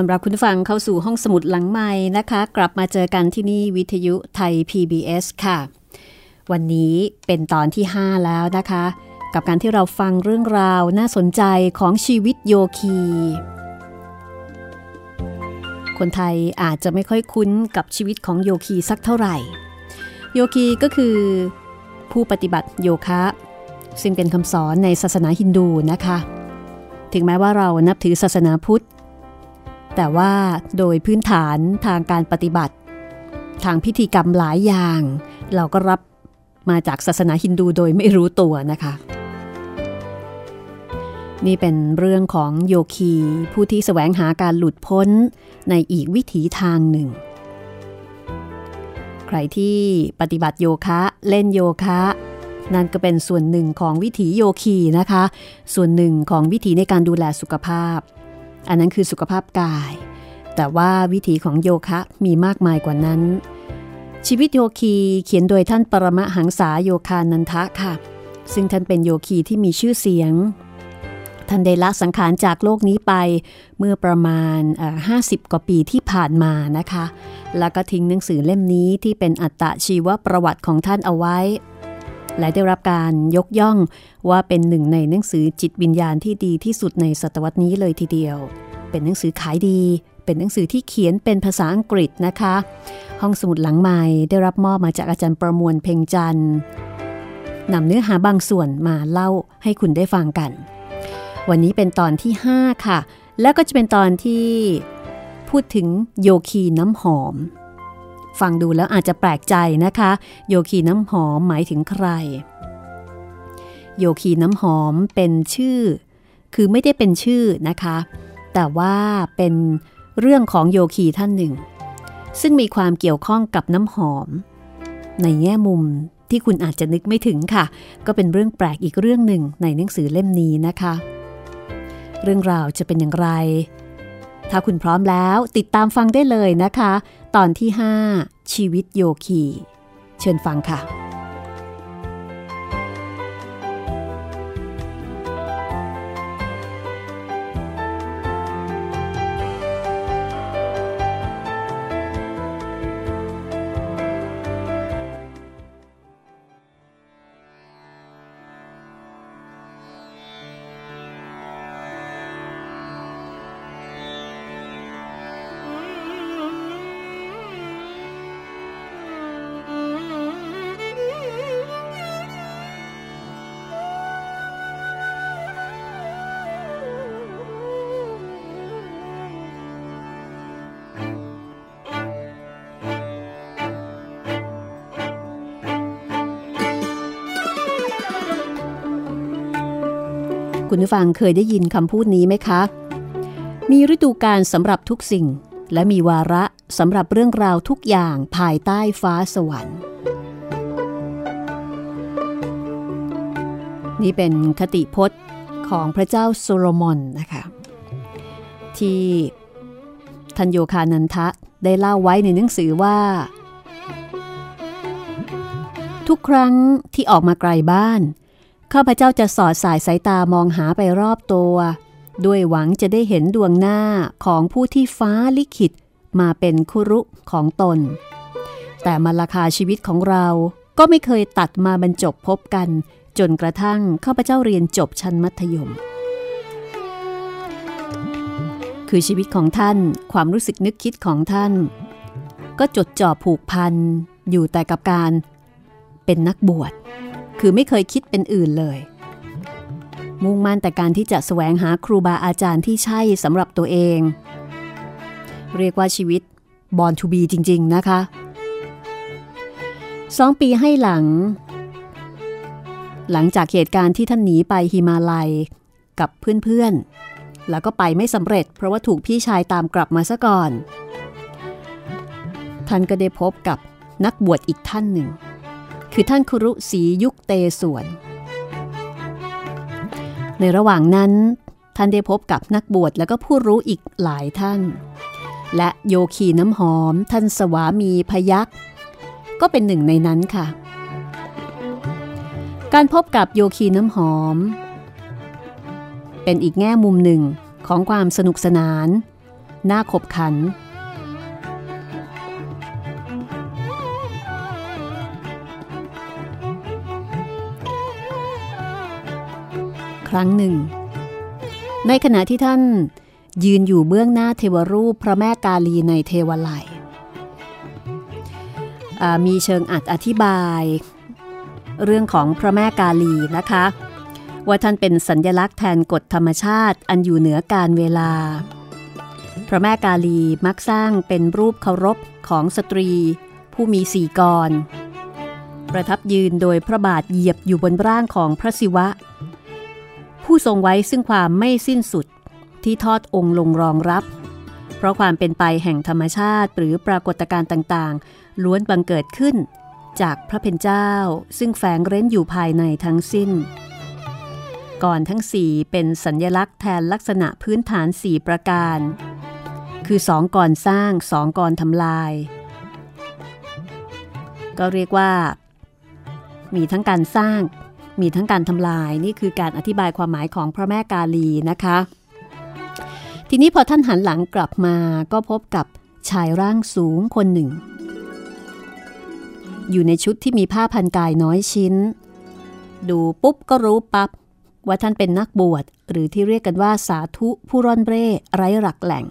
อนรับคุณฟังเข้าสู่ห้องสมุดหลังใหม่นะคะ กลับมาเจอกันที่นี่วิทยุไทย PBS ค่ะ วันนี้เป็นตอนที่ 5 แล้วนะคะ กับการที่เราฟังเรื่องราวน่าสนใจของชีวิตโยคี คนไทยอาจจะไม่ค่อยคุ้นกับชีวิตของโยคีสักเท่าไหร่ โยคีก็คือ ผู้ปฏิบัติโยคะ ซึ่งเป็นคำสอนในศาสนาฮินดูนะคะ ถึงแม้ว่าเรานับถือศาสนาพุทธ แต่ว่าโดยพื้นฐานทางการปฏิบัติ ทางพิธีกรรมหลายอย่าง เราก็รับมาจากศาสนาฮินดูโดยไม่รู้ตัวนะคะ นี่เป็นเรื่องของโยคีผู้ที่แสวงหาการหลุดพ้นในอีกวิถีทางหนึ่ง ใครที่ปฏิบัติโยคะเล่นโยคะนั่นก็เป็นส่วนหนึ่งของวิถีโยคีนะคะ ส่วนหนึ่งของวิถีในการดูแลสุขภาพ อันนั้นคือสุขภาพกาย แต่ว่าวิถีของโยคะมีมากมายกว่านั้น ชีวิตโยคีเขียนโดยท่านปรมหังษาโยคานันทะค่ะ ซึ่งท่านเป็นโยคีที่มีชื่อเสียง ท่านได้ละสังขารจากโลกนี้ไปเมื่อประมาณ 50 กว่าปีที่ผ่านมานะคะ แล้วก็ทิ้งหนังสือเล่มนี้ที่เป็นอัตตะชีวประวัติของท่านเอาไว้ และได้รับการยกย่องว่าเป็นหนึ่งในหนังสือจิตวิญญาณที่ดีที่สุดในศตวรรษนี้เลยทีเดียว เป็นหนังสือขายดี เป็นหนังสือที่เขียนเป็นภาษาอังกฤษนะคะ ห้องสมุดหลังใหม่ได้รับมอบมาจากอาจารย์ประมวลเพ่งจันทร์นำเนื้อหาบางส่วนมาเล่าให้คุณได้ฟังกัน วันนี้เป็นตอนที่ 5 ค่ะ แล้วก็จะเป็นตอนที่พูดถึงโยคีน้ำหอม ฟังดูแล้วอาจจะแปลกใจนะคะ โยคีน้ำหอมหมายถึงใคร โยคีน้ำหอมเป็นชื่อ คือไม่ได้เป็นชื่อนะคะ แต่ว่าเป็นเรื่องของโยคีท่านหนึ่ง ซึ่งมีความเกี่ยวข้องกับน้ำหอม ในแง่มุมที่คุณอาจจะนึกไม่ถึงค่ะ ก็เป็นเรื่องแปลกอีกเรื่องหนึ่งในหนังสือเล่มนี้นะคะ เรื่องราวจะเป็นอย่างไร ถ้าคุณพร้อมแล้วติดตามฟังได้เลยนะคะ ตอนที่ 5 ชีวิตโยคี เชิญฟังค่ะ คุณผู้ฟังเคยได้ยินคำพูดนี้ไหมคะ มีฤดูกาลสำหรับทุกสิ่ง และมีวาระสำหรับเรื่องราวทุกอย่างภายใต้ฟ้าสวรรค์ นี่เป็นคติพจน์ของพระเจ้าโซโลมอนนะคะ ที่ทันโยคานันทะได้เล่าไว้ในหนังสือว่า ทุกครั้งที่ออกมาไกลบ้าน ข้าพเจ้าจะสอดสายสายตามองหาไปรอบตัว ด้วยหวังจะได้เห็นดวงหน้าของผู้ที่ฟ้าลิขิตมาเป็นคุรุของตน แต่มาราคาชีวิตของเราก็ไม่เคยตัดมาบรรจบพบกัน จนกระทั่งข้าพเจ้าเรียนจบชั้นมัธยม คือชีวิตของท่านความรู้สึกนึกคิดของท่าน ก็จดจ่อผูกพันอยู่แต่กับการเป็นนักบวช คือไม่เคยคิดเป็นอื่นเลย มุ่งมั่นแต่การที่จะแสวงหาครูบาอาจารย์ที่ใช่สำหรับตัวเอง เรียกว่าชีวิตบอลทูบีจริง ๆ นะคะสองปีให้หลัง หลังจากเหตุการณ์ที่ท่านหนีไปฮิมาลัยกับเพื่อนๆ แล้วก็ไปไม่สำเร็จ เพราะว่าถูกพี่ชายตามกลับมาซะก่อน ท่านก็ได้พบกับนักบวชอีกท่านหนึ่ง คือท่านครุศรียุคเตสวน ในระหว่างนั้นท่านได้พบกับนักบวชแล้วก็ผู้รู้อีกหลายท่าน และโยคีน้ำหอม ท่านสวามีพยักษ์ก็เป็นหนึ่งในนั้นค่ะ การพบกับโยคีน้ำหอม เป็นอีกแง่มุมหนึ่งของความสนุกสนาน น่าขบขัน ครั้งหนึ่ง ในขณะที่ท่านยืนอยู่เบื้องหน้าเทวรูปพระแม่กาลีในเทวไลยมีเชิงอัดอธิบาย เรื่องของพระแม่กาลีนะคะ ว่าท่านเป็นสัญญลักษณ์แทนกฎธรรมชาติอันอยู่เหนือการเวลา พระแม่กาลีมักสร้างเป็นรูปเคารพของสตรี ผู้มีสี่กร ประทับยืนโดยพระบาทเหยียบอยู่บนร่างของพระศิวะ ผู้ทรงไว้ซึ่งความไม่สิ้นสุดที่ทอดองค์ลงรองรับ เพราะความเป็นไปแห่งธรรมชาติหรือปรากฏการณ์ต่างๆ ล้วนบังเกิดขึ้น จากพระเพนเจ้าซึ่งแฝงเร้นอยู่ภายในทั้งสิ้น ก่อนทั้งสี่เป็นสัญญลักษณ์แทนลักษณะพื้นฐานสี่ประการ คือสองก่อนสร้างสองก่อนทำลาย ก็เรียกว่า มีทั้งการสร้าง มีทั้งการทำลายนี่คือการอธิบายความหมายของพระแม่กาลีนะคะ ทีนี้พอท่านหันหลังกลับมาก็พบกับชายร่างสูงคนหนึ่ง อยู่ในชุดที่มีผ้าพันกายน้อยชิ้น ดูปุ๊บก็รู้ปับ๊บว่าท่านเป็นนักบวชหรือที่เรียกกันว่าสาธุผู้ร่อนเร่ไร้หลักแหล่ง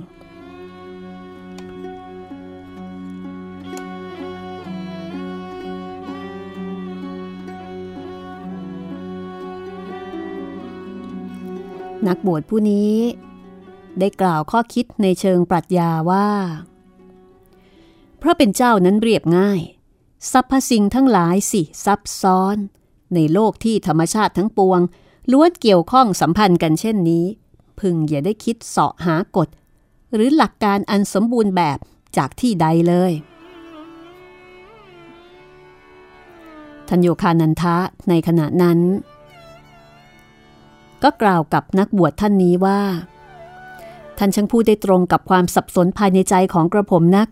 นักบวชผู้นี้ ได้กล่าวข้อคิดในเชิงปรัชญาว่าเพราะเป็นเจ้านั้นเรียบง่าย สรรพสิ่งทั้งหลายสิซับซ้อน ในโลกที่ธรรมชาติทั้งปวงล้วนเกี่ยวข้องสัมพันธ์กันเช่นนี้ พึงอย่าได้คิดเสาะหากฎ หรือหลักการอันสมบูรณ์แบบจากที่ใดเลยทันโยคานันทะในขณะนั้น ก็กล่าวกับนักบวชท่านนี้ว่า ท่านช่างพูดได้ตรงกับความสับสนภายในใจของกระผมนัก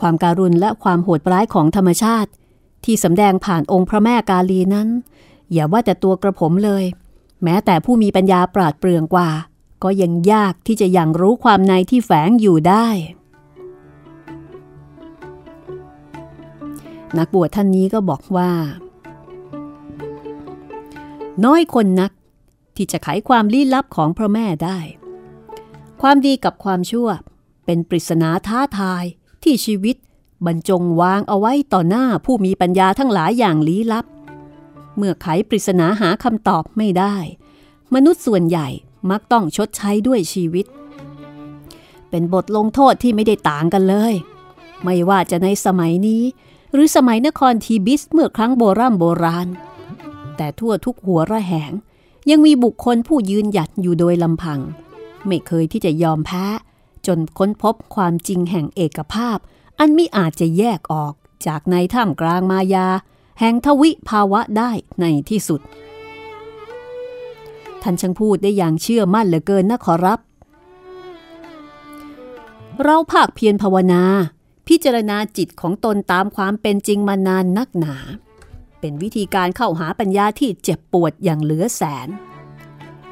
ความการุณและความโหดร้ายของธรรมชาติ ที่สำแดงผ่านองค์พระแม่กาลีนั้น อย่าว่าแต่ตัวกระผมเลย แม้แต่ผู้มีปัญญาปราดเปรื่องกว่า ก็ยังยากที่จะยังรู้ความในที่แฝงอยู่ได้นักบวชท่านนี้ก็บอกว่า น้อยคนนัก ที่จะไขความลี้ลับของพระแม่ได้ ความดีกับความชั่ว เป็นปริศนาท้าทายที่ชีวิตบรรจงวางเอาไว้ต่อหน้าผู้มีปัญญาทั้งหลายอย่างลี้ลับ เมื่อไขปริศนาหาคำตอบไม่ได้ มนุษย์ส่วนใหญ่มักต้องชดใช้ด้วยชีวิต เป็นบทลงโทษที่ไม่ได้ต่างกันเลย ไม่ว่าจะในสมัยนี้ หรือสมัยนครทีบิสเมื่อครั้งโบราณโบราณ แต่ทั่วทุกหัวระแหง ยังมีบุคคลผู้ยืนหยัดอยู่โดยลำพัง ไม่เคยที่จะยอมแพ้ จนค้นพบความจริงแห่งเอกภาพ อันมิอาจจะแยกออกจากในท่ามกลางมายา แห่งทวิภาวะได้ในที่สุด ท่านช่างพูดได้อย่างเชื่อมั่นเหลือเกินนะขอรับ เราภาคเพียรภาวนา พิจารณาจิตของตนตามความเป็นจริงมานานนักหนา เป็นวิธีการเข้าหาปัญญาที่เจ็บปวดอย่างเหลือแสน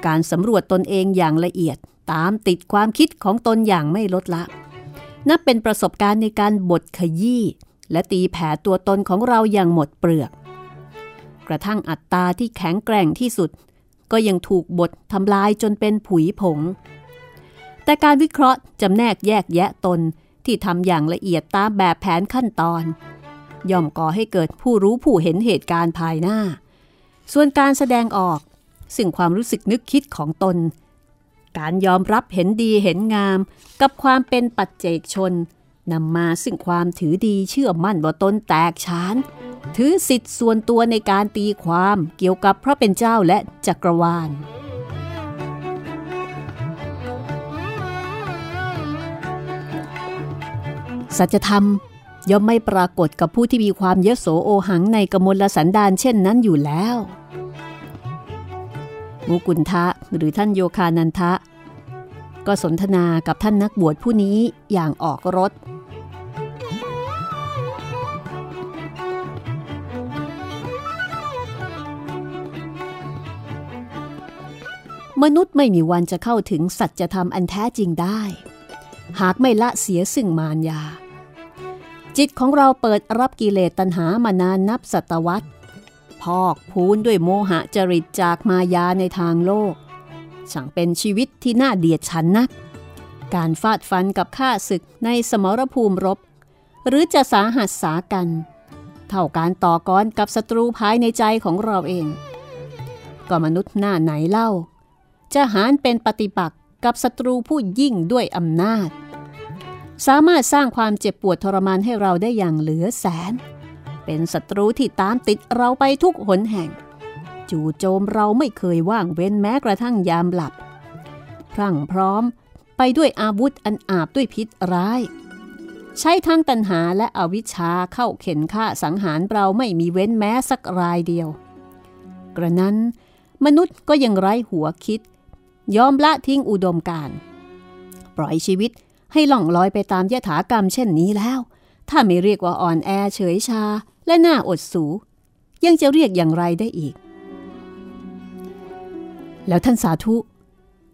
การสำรวจตนเองอย่างละเอียดตามติดความคิดของตนอย่างไม่ลดละ นับเป็นประสบการณ์ในการบดขยี้และตีแผ่ตัวตนของเราอย่างหมดเปลือก กระทั่งอัตตาที่แข็งแกร่งที่สุด ก็ยังถูกบดทำลายจนเป็นผุยผง แต่การวิเคราะห์จำแนกแยกแยะตนที่ทำอย่างละเอียดตามแบบแผนขั้นตอน ย่อมก่อให้เกิดผู้รู้ผู้เห็นเหตุการณ์ภายหน้า ส่วนการแสดงออก ซึ่งความรู้สึกนึกคิดของตน การยอมรับเห็นดีเห็นงาม กับความเป็นปัจเจกชนนำมาซึ่งความถือดีเชื่อมั่นว่าตนแตกฉาน ถือสิทธิ์ส่วนตัวในการตีความเกี่ยวกับพระเป็นเจ้าและจักรวาลสัจธรรม ย่อมไม่ปรากฏกับผู้ที่มีความเยโสโอหังในกมลสันดานเช่นนั้นอยู่แล้วมุกุลทะหรือท่านโยคานันทะ ก็สนทนากับท่านนักบวชผู้นี้อย่างออกรถ มนุษย์ไม่มีวันจะเข้าถึงสัจธรรมอันแท้จริงได้ หากไม่ละเสียซึ่งมารยา จิตของเราเปิดรับกิเลสตัณหามานานนับศตวรรษ พอกพูนด้วยโมหะจริตจากมายาในทางโลก ช่างเป็นชีวิตที่น่าเดียดฉันนัก การฟาดฟันกับข้าศึกในสมรภูมิรบ หรือจะสาหัสสากัน เท่าการต่อกรกับศัตรูภายในใจของเราเอง ก็มนุษย์หน้าไหนเล่า จะหารเป็นปฏิปักษ์กับศัตรูผู้ยิ่งด้วยอำนาจ สามารถสร้างความเจ็บปวดทรมานให้เราได้อย่างเหลือแสน เป็นศัตรูที่ตามติดเราไปทุกหนแห่ง จู่โจมเราไม่เคยว่างเว้นแม้กระทั่งยามหลับ พรั่งพร้อมไปด้วยอาวุธอันอาบด้วยพิษร้าย ใช้ทั้งตันหาและอวิชชาเข้าเข็นฆ่าสังหารเราไม่มีเว้นแม้สักรายเดียว กระนั้น มนุษย์ก็ยังไร้หัวคิด ยอมละทิ้งอุดมการ ปล่อยชีวิต ให้ล่องลอยไปตามยถากรรมเช่นนี้แล้ว ถ้าไม่เรียกว่าอ่อนแอเฉยชาและน่าอดสู ยังจะเรียกอย่างไรได้อีก แล้วท่านสาธุ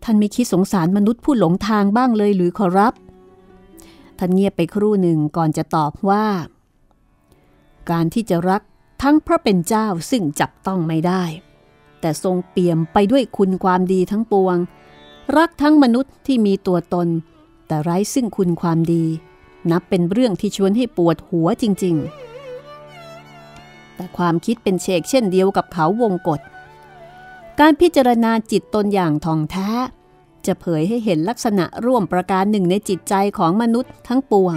ท่านไม่คิดสงสารมนุษย์ผู้หลงทางบ้างเลยหรือขอรับ ท่านเงียบไปครู่หนึ่งก่อนจะตอบว่า การที่จะรักทั้งพระเป็นเจ้าซึ่งจับต้องไม่ได้ แต่ทรงเปี่ยมไปด้วยคุณความดีทั้งปวง รักทั้งมนุษย์ที่มีตัวตน แต่ไร้ซึ่งคุณความดี นับเป็นเรื่องที่ชวนให้ปวดหัวจริง ๆ แต่ความคิดเป็นเชกเช่นเดียวกับเขาวงกฏการพิจารณาจิตตนอย่างทองแท้ จะเผยให้เห็นลักษณะร่วมประการหนึ่งในจิตใจของมนุษย์ทั้งปวง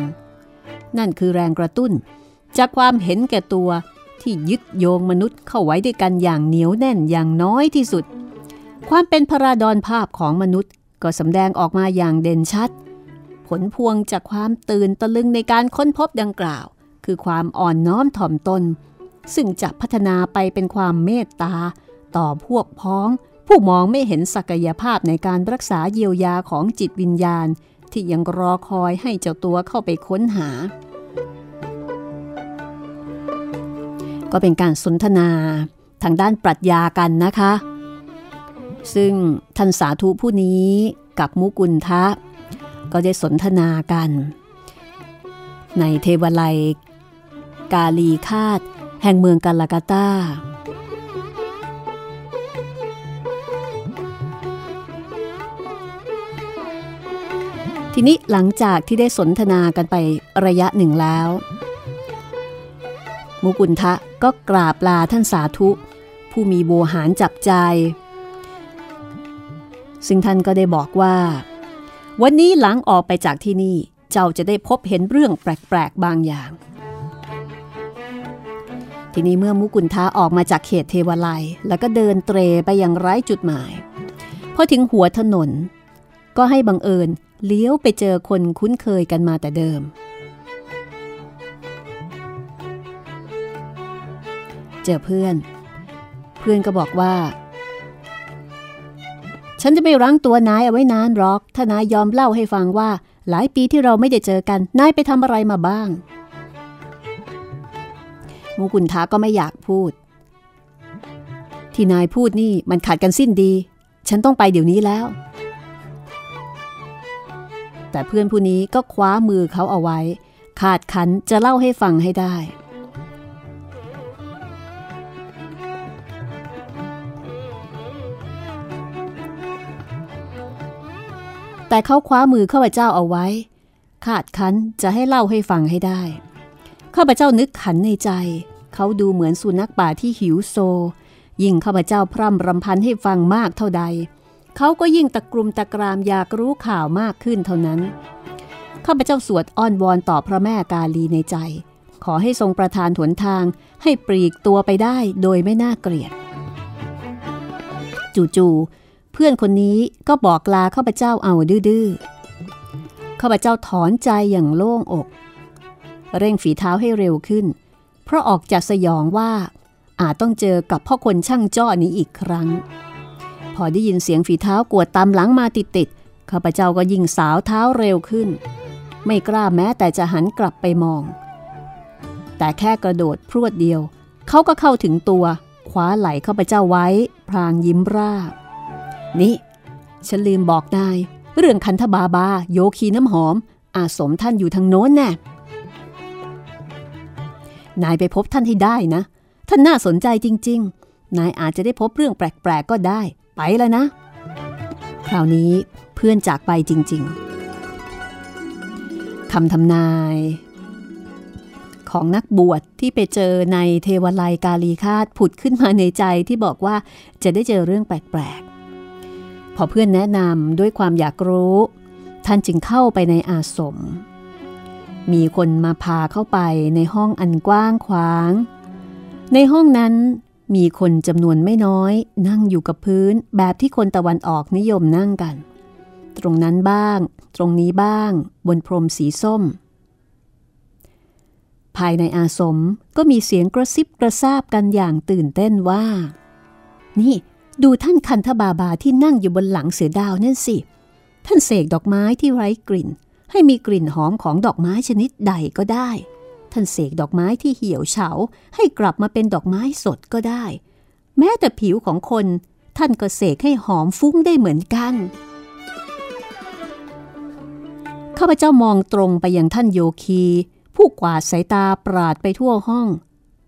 นั่นคือแรงกระตุ้น จากความเห็นแก่ตัวที่ยึดโยงมนุษย์เข้าไว้ด้วยกันอย่างเหนียวแน่นอย่างน้อยที่สุด ความเป็นพราดอนภาพของมนุษย์ก็สำแดงออกมาอย่างเด่นชัด ผลพวงจากความตื่นตะลึงในการค้นพบดังกล่าว คือความอ่อนน้อมถ่อมตน ซึ่งจะพัฒนาไปเป็นความเมตตา ต่อพวกพ้อง ผู้มองไม่เห็นศักยภาพในการรักษาเยียวยาของจิตวิญญาณ ที่ยังรอคอยให้เจ้าตัวเข้าไปค้นหา ก็เป็นการสนทนาทางด้านปรัชญากันนะคะ ซึ่งท่านสาธุผู้นี้กับมุกุลทะ ก็ได้สนทนากัน ในเทวไลกาลีคาดแห่งเมืองกาลากาตาทีนี้หลังจากที่ได้สนทนากันไประยะหนึ่งแล้ว มุกุลทะก็กราบลาท่านสาธุ ผู้มีโวหารจับใจ ซึ่งท่านก็ได้บอกว่า วันนี้หลังออกไปจากที่นี่ เจ้าจะได้พบเห็นเรื่องแปลกๆบางอย่าง ทีนี้เมื่อมุกุลทะออกมาจากเขตเทวไลยแล้วก็เดินเตรไปอยังไร้จุดหมาย พอถึงหัวถนน ก็ให้บังเอิญเลี้ยวไปเจอคนคุ้นเคยกันมาแต่เดิม เจอเพื่อน เพื่อนก็บอกว่า ฉันจะไม่รั้งตัวนายเอาไว้นานหรอก ถ้านายยอมเล่าให้ฟังว่า หลายปีที่เราไม่ได้เจอกัน นายไปทำอะไรมาบ้างมูกุนทาก็ไม่อยากพูด ที่นายพูดนี่มันขาดกันสิ้นดี ฉันต้องไปเดี๋ยวนี้แล้ว แต่เพื่อนผู้นี้ก็คว้ามือเขาเอาไว้ ขาดขันจะเล่าให้ฟังให้ได้ แต่เขาคว้ามือข้าพเจ้าเอาไว้ขาดขันจะให้เล่าให้ฟังให้ได้ ข้าพเจ้านึกขันในใจ เขาดูเหมือนสุนัขป่าที่หิวโซ ยิ่งข้าพเจ้าพร่ำรำพันให้ฟังมากเท่าใด เขาก็ยิ่งตะกรุมตะกรามอยากรู้ข่าวมากขึ้นเท่านั้น ข้าพเจ้าสวดอ้อนวอนต่อพระแม่กาลีในใจ ขอให้ทรงประทานหนทางให้ปลีกตัวไปได้โดยไม่น่าเกลียด จู่ๆ เพื่อนคนนี้ก็บอกลาข้าพเจ้าเอาดื้อๆข้าพเจ้าถอนใจอย่างโล่งอก เร่งฝีเท้าให้เร็วขึ้น เพราะออกจากสยองว่าอาจต้องเจอกับพ่อคนช่างจ้อนี้อีกครั้ง พอได้ยินเสียงฝีเท้ากวดตามหลังมาติดๆข้าพเจ้าก็ยิ่งสาวเท้าเร็วขึ้น ไม่กล้าแม้แต่จะหันกลับไปมอง แต่แค่กระโดดพรวดเดียว เขาก็เข้าถึงตัวคว้าไหล่ข้าพเจ้าไว้ พรางยิ้มราบ นี่ฉันลืมบอกนาย เรื่องคันธบาบา โยคีน้ำหอม อาสมท่านอยู่ทางโน้นแน่นายไปพบท่านให้ได้นะ ท่านน่าสนใจจริง ๆ นายอาจจะได้พบเรื่องแปลก ๆ ก็ได้ ไปแล้วนะ คราวนี้เพื่อนจากไปจริง ๆคำทำนาย ของนักบวชที่ไปเจอในเทวไลกาลีคาตผุดขึ้นมาในใจที่บอกว่าจะได้เจอเรื่องแปลก พอเพื่อนแนะนำด้วยความอยากรู้ ท่านจึงเข้าไปในอาสม มีคนมาพาเข้าไปในห้องอันกว้างขวาง ในห้องนั้นมีคนจำนวนไม่น้อย นั่งอยู่กับพื้นแบบที่คนตะวันออกนิยมนั่งกัน ตรงนั้นบ้าง ตรงนี้บ้าง บนพรมสีส้ม ภายในอาสมก็มีเสียงกระซิบกระซาบกันอย่างตื่นเต้นว่า นี่ ดูท่านคันธบาบาที่นั่งอยู่บนหลังเสือดาวนั่นสิ ท่านเสกดอกไม้ที่ไร้กลิ่น ให้มีกลิ่นหอมของดอกไม้ชนิดใดก็ได้ ท่านเสกดอกไม้ที่เหี่ยวเฉา ให้กลับมาเป็นดอกไม้สดก็ได้ แม้แต่ผิวของคน ท่านก็เสกให้หอมฟุ้งได้เหมือนกัน ข้าพเจ้ามองตรงไปยังท่านโยคี ผู้กวาดสายตาปราดไปทั่วห้อง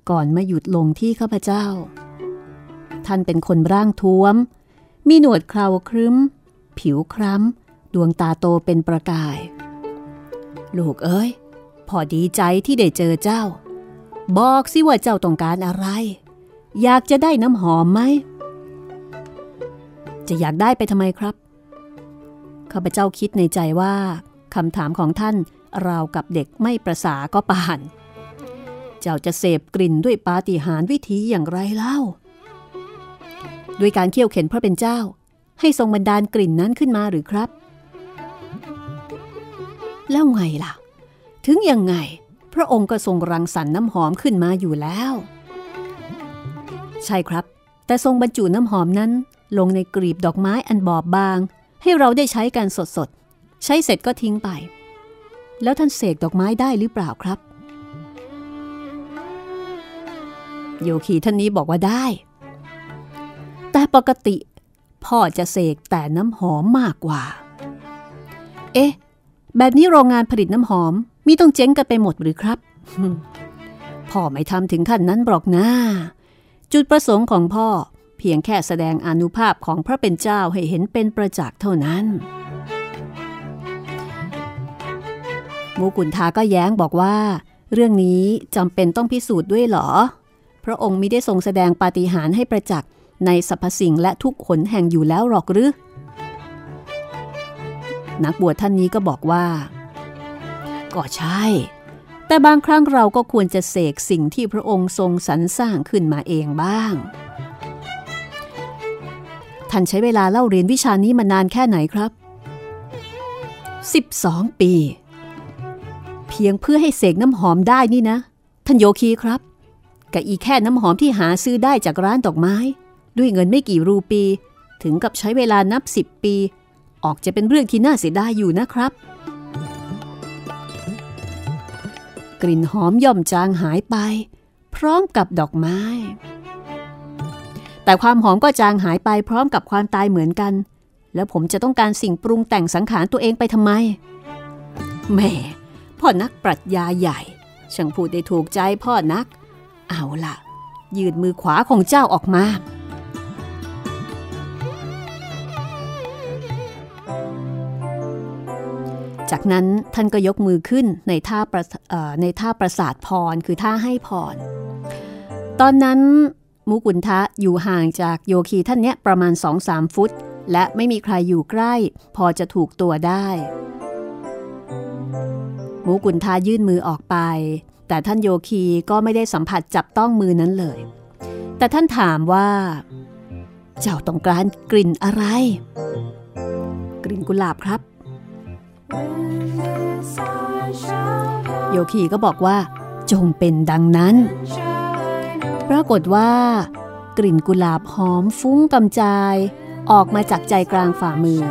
ก่อนมาหยุดลงที่ข้าพเจ้า ท่านเป็นคนร่างท้วม มีหนวดเคราครึ้ม ผิวคล้ำ ดวงตาโตเป็นประกาย ลูกเอ้ย พอดีใจที่ได้เจอเจ้า บอกสิว่าเจ้าต้องการอะไร อยากจะได้น้ำหอมไหม จะอยากได้ไปทำไมครับ ข้าพเจ้าคิดในใจว่าคำถามของท่านราวกับเด็กไม่ประสาก็ปาน เจ้าจะเสพกลิ่นด้วยปาฏิหาริย์วิธีอย่างไรเล่า ด้วยการเคี่ยวเข็นพระเป็นเจ้า ให้ทรงบันดาลกลิ่นนั้นขึ้นมาหรือครับ แล้วไงล่ะ ถึงยังไง พระองค์ก็ทรงรังสรรค์น้ำหอมขึ้นมาอยู่แล้ว ใช่ครับ แต่ทรงบรรจุน้ำหอมนั้น ลงในกลีบดอกไม้อันบอบบาง ให้เราได้ใช้กันสดๆ ใช้เสร็จก็ทิ้งไป แล้วท่านเสกดอกไม้ได้หรือเปล่าครับโยคีท่านนี้บอกว่าได้ แต่ปกติ พ่อจะเสกแต่น้ำหอมมากกว่า เอ๊ะ แบบนี้โรงงานผลิตน้ำหอมมีต้องเจ๊งกันไปหมดหรือครับ พ่อไม่ทำถึงขั้นนั้นหรอกนะจุดประสงค์ของพ่อเพียงแค่แสดงอนุภาพของพระเป็นเจ้าให้เห็นเป็นประจักษ์เท่านั้นมูกุนทาก็แย้งบอกว่า เรื่องนี้จำเป็นต้องพิสูจน์ด้วยเหรอ พระองค์มิได้ทรงแสดงปาฏิหาริย์ให้ประจักษ์ ในสรรพสิ่งและทุกขนแห่งอยู่แล้วหรอกหรือ นักบวชท่านนี้ก็บอกว่า ก็ใช่ แต่บางครั้งเราก็ควรจะเสกสิ่งที่พระองค์ทรงสรรสร้างขึ้นมาเองบ้าง ท่านใช้เวลาเล่าเรียนวิชานี้มานานแค่ไหนครับ 12 ปี เพียงเพื่อให้เสกน้ำหอมได้นี่นะ ท่านโยคีครับกับอีแค่น้ำหอมที่หาซื้อได้จากร้านดอกไม้ ด้วยเงินไม่กี่รูปี ถึงกับใช้เวลานับ10ปี ออกจะเป็นเรื่องที่น่าเสียดายอยู่นะครับ กลิ่นหอมย่อมจางหายไป พร้อมกับดอกไม้ แต่ความหอมก็จางหายไปพร้อมกับความตายเหมือนกัน แล้วผมจะต้องการสิ่งปรุงแต่งสังขารตัวเองไปทำไมแหม่พ่อนักปรัชญาใหญ่ช่างพูดได้ถูกใจพ่อนัก เอาล่ะ ยืดมือขวาของเจ้าออกมา จากนั้นท่านก็ยกมือขึ้นในท่าประในท่าประสาทพรคือท่าให้พร ตอนนั้นมุกุนทะอยู่ห่างจากโยคีท่านเนี้ยประมาณ2-3ฟุต และไม่มีใครอยู่ใกล้ พอจะถูกตัวได้ มุกุนทายื่นมือออกไป แต่ท่านโยคีก็ไม่ได้สัมผัสจับต้องมือนั้นเลย แต่ท่านถามว่า เจ้าต้องการกลิ่นอะไร กลิ่นกุหลาบครับ โยคีก็บอกว่า จงเป็นดังนั้น ปรากฏว่า กลิ่นกุหลาบหอมฟุ้งกำจายออกมาจากใจกลางฝ่ามือ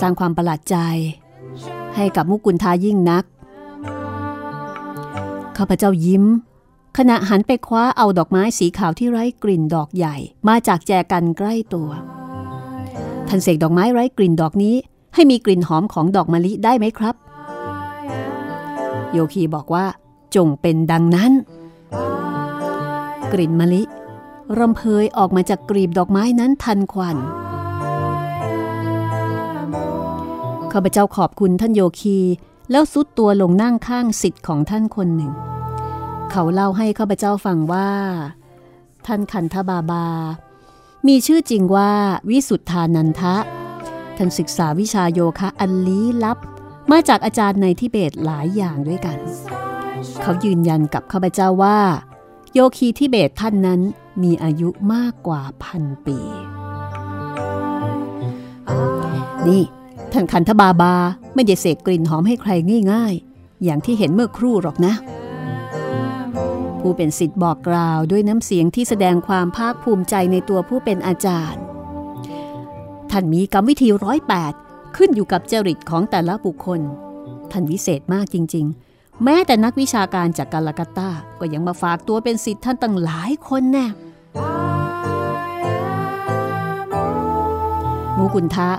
สร้างความประหลาดใจ ให้กับมุกุลทายิ่งนัก ข้าพเจ้ายิ้ม ขณะหันไปคว้าเอาดอกไม้สีขาวที่ไร้กลิ่นดอกใหญ่ มาจากแจกันใกล้ตัวท่านเสกดอกไม้ไร้กลิ่นดอกนี้ ให้มีกลิ่นหอมของดอกมะลิได้ไหมครับ โยคีบอกว่า จงเป็นดังนั้น กลิ่นมะลิรำเพยออกมาจากกลีบดอกไม้นั้นทันควันข้าพเจ้าขอบคุณท่านโยคี แล้วซุดตัวลงนั่งข้างสิทธิ์ของท่านคนหนึ่ง เขาเล่าให้ข้าพเจ้าฟังว่า ท่านคันธบาบา มีชื่อจริงว่าวิสุทธานันทะ ท่านศึกษาวิชาโยคะอันลี้ลับ มาจากอาจารย์ในทิเบตหลายอย่างด้วยกัน เขายืนยันกับข้าพเจ้าว่า โยคีทิเบตท่านนั้นมีอายุมากกว่าพันปี นี่ท่านคันธบาบาไม่ได้เสกกลิ่นหอมให้ใครง่ายๆ อย่างที่เห็นเมื่อครู่หรอกนะ ผู้เป็นสิทธิ์บอกกล่าวด้วยน้ำเสียงที่แสดงความภาคภูมิใจในตัวผู้เป็นอาจารย์ ท่านมีกรรมวิธีร้อยแปดขึ้นอยู่กับจริตของแต่ละบุคคล ท่านวิเศษมากจริง ๆ แม้แต่นักวิชาการจากกาลกัตตาก็ยังมาฝากตัวเป็นสิทธิ์ท่านตั้งหลายคนแน่มูกุนทะ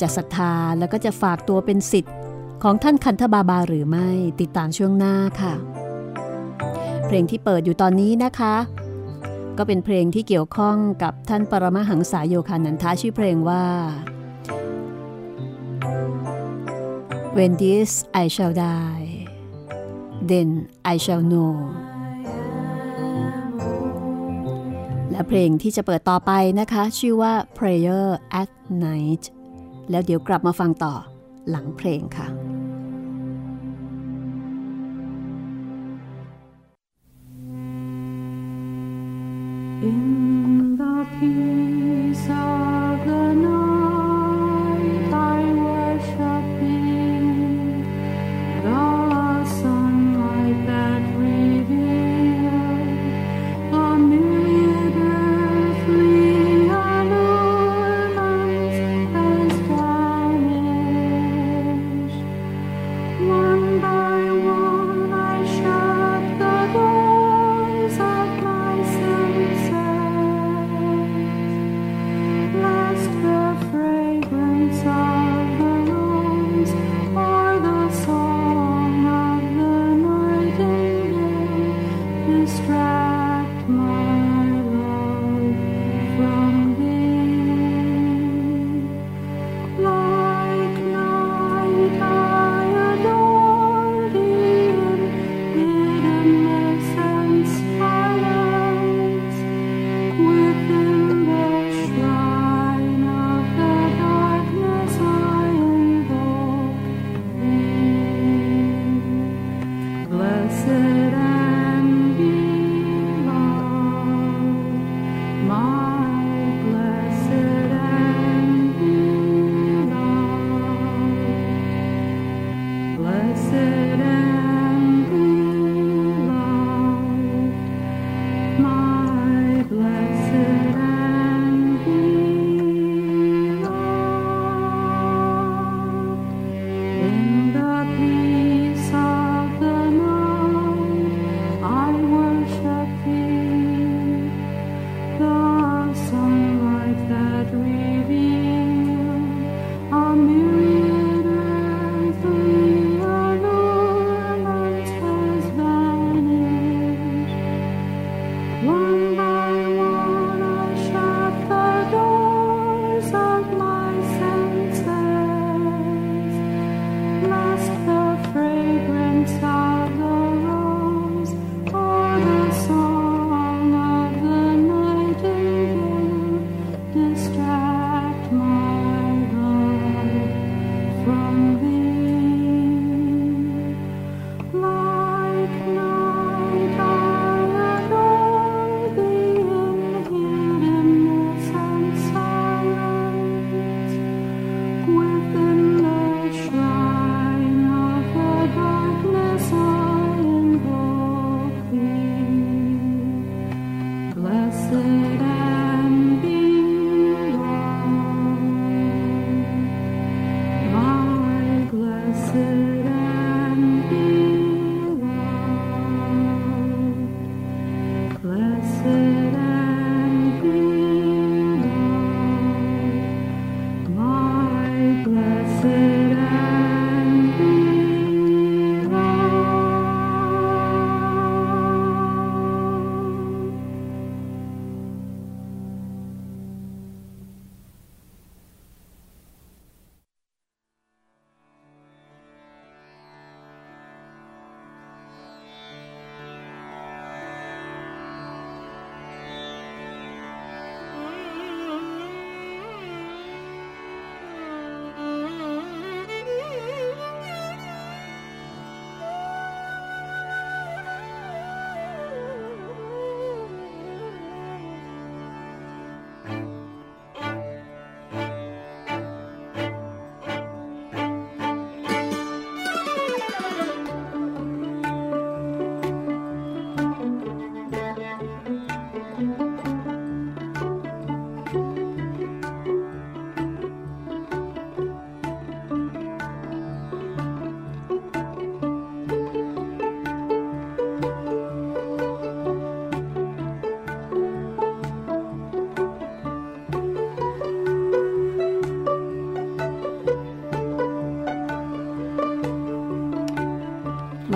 จะศรัทธาแล้วก็จะฝากตัวเป็นสิทธิ์ของท่านคันธบาบาหรือไม่ติดตามช่วงหน้าค่ะ เพลงที่เปิดอยู่ตอนนี้นะคะ ก็เป็นเพลงที่เกี่ยวข้องกับท่านปรมหังสายโยคานันทาชื่อเพลงว่า When this I shall die then I shall know และเพลงที่จะเปิดต่อไปนะคะ ชื่อว่า Prayer at Night แล้วเดี๋ยวกลับมาฟังต่อหลังเพลงค่ะ In the peace of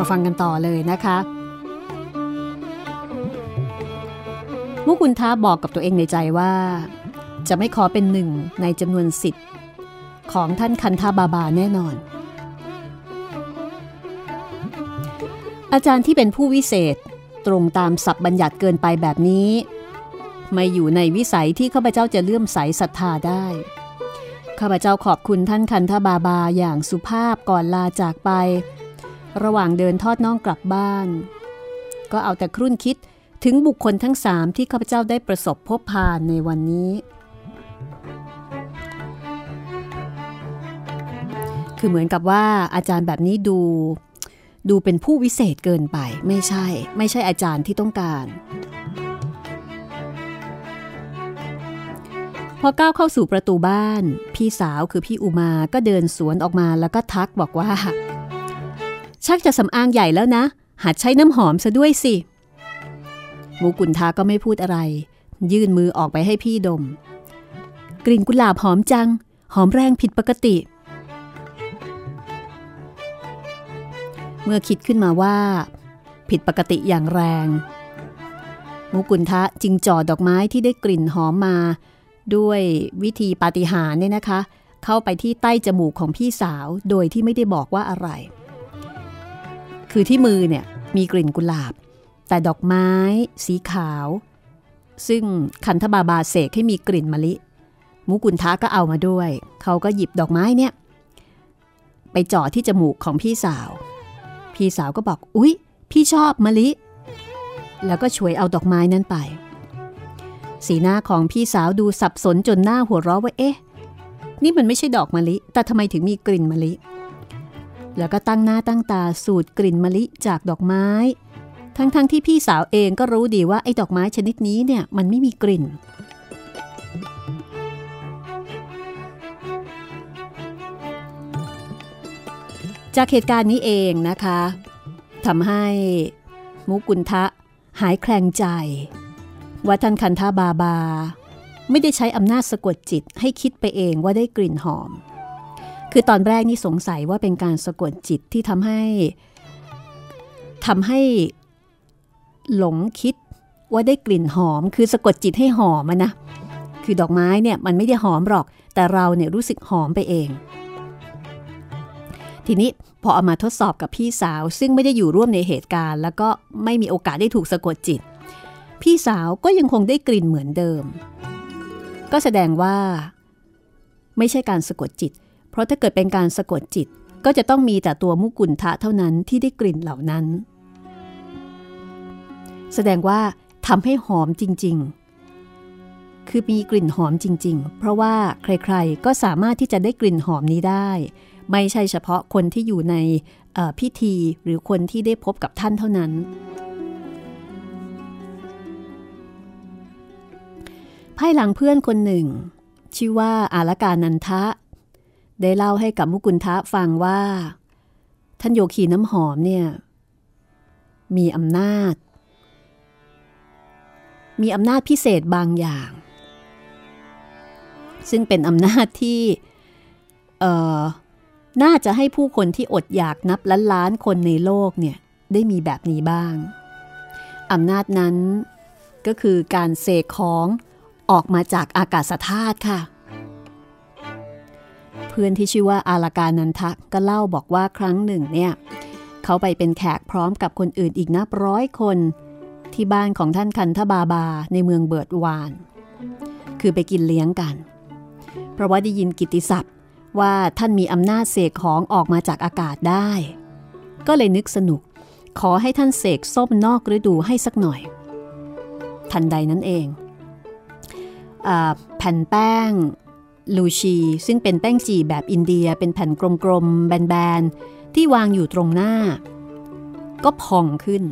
ฟังกันต่อเลยนะคะมุกุลท้าบอกกับตัวเองในใจว่า จะไม่ขอเป็นหนึ่งในจำนวนสิทธิ์ของท่านคันธาบาบาแน่นอน อาจารย์ที่เป็นผู้วิเศษตรงตามศัพท์บัญญัติเกินไปแบบนี้ ไม่อยู่ในวิสัยที่ข้าพเจ้าจะเลื่อมใสศรัทธาได้ข้าพเจ้าขอบคุณท่านคันธบาบาอย่างสุภาพก่อนลาจากไป ระหว่างเดินทอดน่องกลับบ้าน ก็เอาแต่ครุ่นคิดถึงบุคคลทั้งสามที่ข้าพเจ้าได้ประสบพบผ่านในวันนี้ คือเหมือนกับว่าอาจารย์แบบนี้ดู ดูเป็นผู้วิเศษเกินไป ไม่ใช่ ไม่ใช่อาจารย์ที่ต้องการ พอก้าวเข้าสู่ประตูบ้าน พี่สาวคือพี่อุมาก็เดินสวนออกมาแล้วก็ทักบอกว่า ชักจะสำอางใหญ่แล้วนะ หัดใช้น้ำหอมซะด้วยสิ มูกุนทาก็ไม่พูดอะไร ยื่นมือออกไปให้พี่ดม กลิ่นกุหลาบหอมจัง หอมแรงผิดปกติ เมื่อคิดขึ้นมาว่า ผิดปกติอย่างแรง มูกุนทะจึงจ่อดอกไม้ที่ได้กลิ่นหอมมา ด้วยวิธีปาฏิหาริย์เนี่ยนะคะ เข้าไปที่ใต้จมูกของพี่สาวโดยที่ไม่ได้บอกว่าอะไร คือที่มือเนี่ยมีกลิ่นกุหลาบ แต่ดอกไม้สีขาว ซึ่งคันธบาบาเสกให้มีกลิ่นมะลิ มุกุนทะก็เอามาด้วย เขาก็หยิบดอกไม้เนี่ย ไปจ่อที่จมูกของพี่สาว พี่สาวก็บอก อุ๊ย พี่ชอบมะลิ แล้วก็ช่วยเอาดอกไม้นั้นไป สีหน้าของพี่สาวดูสับสนจนหน้าหัวเราะว่าเอ๊ะ นี่มันไม่ใช่ดอกมะลิ แต่ทำไมถึงมีกลิ่นมะลิ แล้วก็ตั้งหน้าตั้งตาสูดกลิ่นมะลิจากดอกไม้ ทั้งๆทที่พี่สาวเองก็รู้ดีว่าไอ้ดอกไม้ชนิดนี้เนี่ยมันไม่มีกลิ่น จากเหตุการณ์นี้เองนะคะทำให้มุกุลทะหายแคลงใจ ว่าท่านคันธาบาบา ไม่ได้ใช้อำนาจสะกดจิตให้คิดไปเองว่าได้กลิ่นหอม คือตอนแรกนี่สงสัยว่าเป็นการสะกดจิตที่ทำให้ทำให้หลงคิดว่าได้กลิ่นหอม คือสะกดจิตให้หอมอะนะ คือดอกไม้เนี่ยมันไม่ได้หอมหรอก แต่เราเนี่ยรู้สึกหอมไปเอง ทีนี้พอเอามาทดสอบกับพี่สาว ซึ่งไม่ได้อยู่ร่วมในเหตุการณ์ แล้วก็ไม่มีโอกาสได้ถูกสะกดจิต พี่สาวก็ยังคงได้กลิ่นเหมือนเดิม ก็แสดงว่า ไม่ใช่การสะกดจิต ราะถ้าเกิดเป็นการสะกดจิตก็จะต้องมีแต่ตัวมุกุลทะเท่านั้นที่ได้กลิ่นเหล่านั้น แสดงว่าทำให้หอมจริง ๆ คือมีกลิ่นหอมจริง ๆ เพราะว่าใครๆ ก็สามารถที่จะได้กลิ่นหอมนี้ได้ ไม่ใช่เฉพาะคนที่อยู่ในพิธีหรือคนที่ได้พบกับท่านเท่านั้น ภายหลังเพื่อนคนหนึ่ง ชื่อว่าอาลการนันทะ ได้เล่าให้กับมุกุลทะฟังว่า ท่านโยคีน้ำหอมเนี่ย มีอำนาจ มีอำนาจพิเศษบางอย่าง ซึ่งเป็นอำนาจที่เออน่าจะให้ผู้คนที่อดอยากนับล้านล้านคนในโลกเนี่ย ได้มีแบบนี้บ้าง อำนาจนั้นก็คือการเสกของออกมาจากอากาศธาตุค่ะ เพื่อนที่ชื่อว่าอาลาการนันทะก็เล่าบอกว่าครั้งหนึ่งเนี่ยเขาไปเป็นแขกพร้อมกับคนอื่นอีกนับร้อยคน ที่บ้านของท่านคันธบาบาในเมืองเบิร์ดวาน คือไปกินเลี้ยงกัน เพราะว่าได้ยินกิติศัพท์ว่าท่านมีอำนาจเสกของออกมาจากอากาศได้ ก็เลยนึกสนุก ขอให้ท่านเสกส้มนอกฤดูให้สักหน่อย ทันใดนั้นเองอแผ่นแป้ง ลูชี ซึ่งเป็นแป้งจีแบบอินเดียเป็นแผ่นกลมๆ แบนๆ ที่วางอยู่ตรงหน้า ก็พองขึ้น